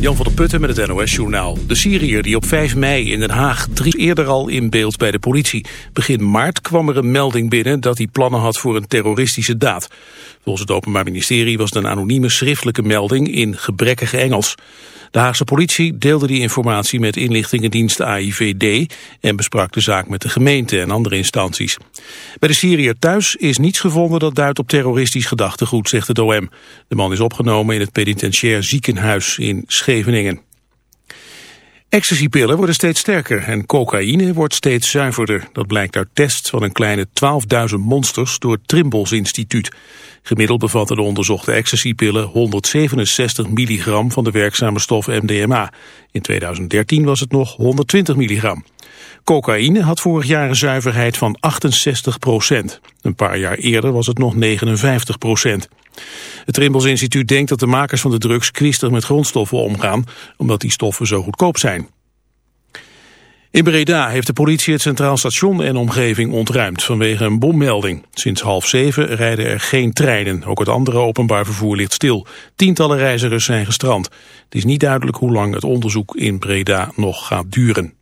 Jan van der Putten met het NOS-journaal. De Syriër die op 5 mei in Den Haag drie eerder al in beeld bij de politie. Begin maart kwam er een melding binnen dat hij plannen had voor een terroristische daad. Volgens het Openbaar Ministerie was het een anonieme schriftelijke melding in gebrekkige Engels. De Haagse politie deelde die informatie met inlichtingendienst AIVD en besprak de zaak met de gemeente en andere instanties. Bij de Syriër thuis is niets gevonden dat duidt op terroristisch gedachtegoed, zegt het OM. De man is opgenomen in het penitentiair ziekenhuis in Scheveningen. Ecstasypillen worden steeds sterker en cocaïne wordt steeds zuiverder. Dat blijkt uit tests van een kleine 12.000 monsters door het Trimbos Instituut. Gemiddeld bevatten de onderzochte ecstasypillen 167 milligram van de werkzame stof MDMA. In 2013 was het nog 120 milligram. Cocaïne had vorig jaar een zuiverheid van 68 procent. Een paar jaar eerder was het nog 59 procent. Het Trimbos Instituut denkt dat de makers van de drugs kwistig met grondstoffen omgaan, omdat die stoffen zo goedkoop zijn. In Breda heeft de politie het Centraal Station en omgeving ontruimd vanwege een bommelding. Sinds half zeven rijden er geen treinen. Ook het andere openbaar vervoer ligt stil. Tientallen reizigers zijn gestrand. Het is niet duidelijk hoe lang het onderzoek in Breda nog gaat duren.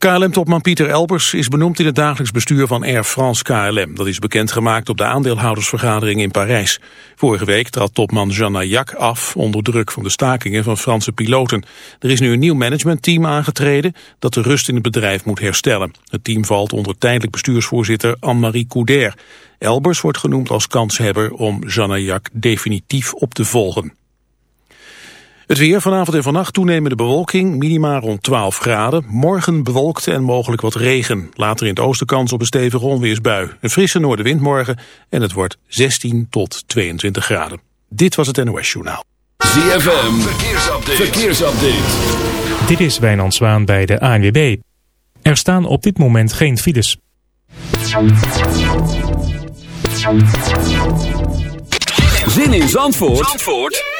KLM-topman Pieter Elbers is benoemd in het dagelijks bestuur van Air France KLM. Dat is bekendgemaakt op de aandeelhoudersvergadering in Parijs. Vorige week trad topman Jean Nayak af onder druk van de stakingen van Franse piloten. Er is nu een nieuw managementteam aangetreden dat de rust in het bedrijf moet herstellen. Het team valt onder tijdelijk bestuursvoorzitter Anne-Marie Couder. Elbers wordt genoemd als kanshebber om Jean Nayak definitief op te volgen. Het weer vanavond en vannacht toenemende bewolking, minima rond 12 graden. Morgen bewolkt en mogelijk wat regen. Later in het oosten kans op een stevige onweersbui. Een frisse noordenwind morgen en het wordt 16 tot 22 graden. Dit was het NOS Journaal. ZFM, verkeersupdate. verkeersupdate. Dit is Wijnand Zwaan bij de ANWB. Er staan op dit moment geen files. Zin in Zandvoort? Zandvoort?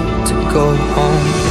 go home.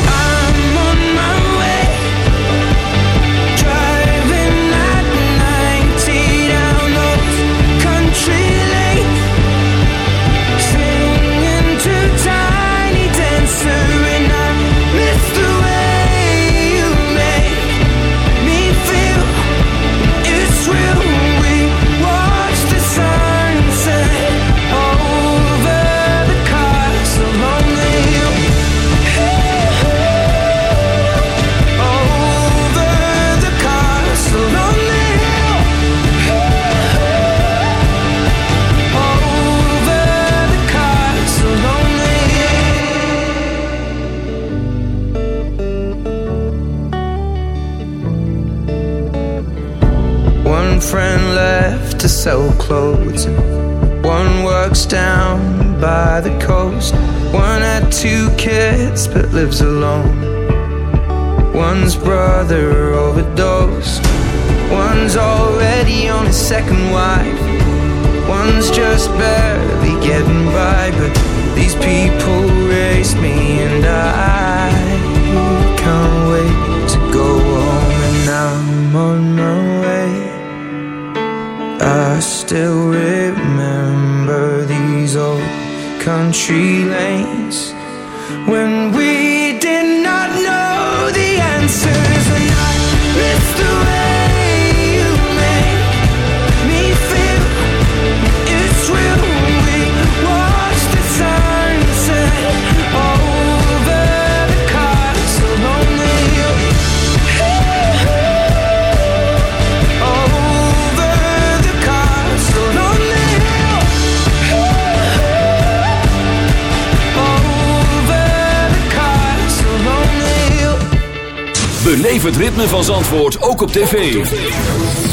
Beleef het ritme van Zandvoort ook op tv.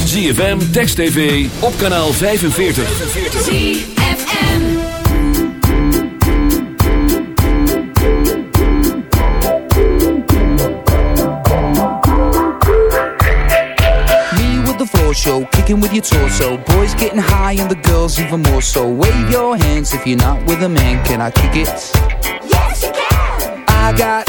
ZFM, Text TV, op kanaal 45. ZFM. Me with the floor show, kicking with your torso. Boys getting high and the girls even more so. Wave your hands if you're not with a man. Can I kick it? Yes, you can. I got,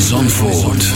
Zandvoort.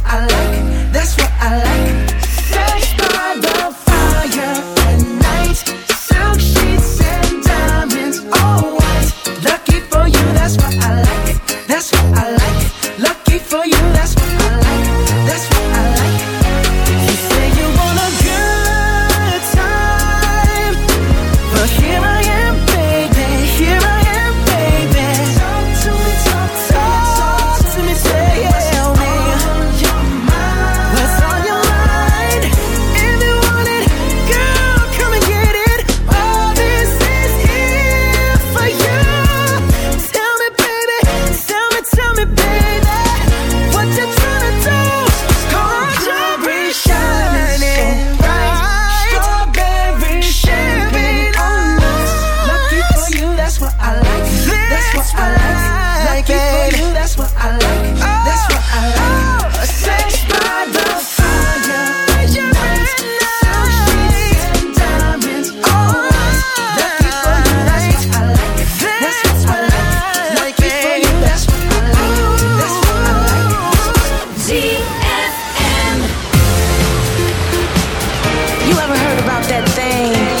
never heard about that thing?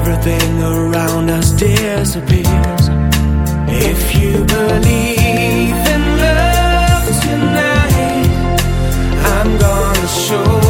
everything around us disappears. If you believe in love tonight, I'm gonna show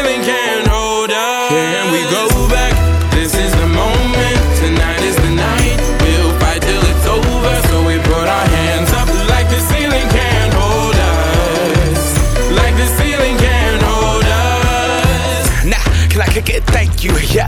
Yeah,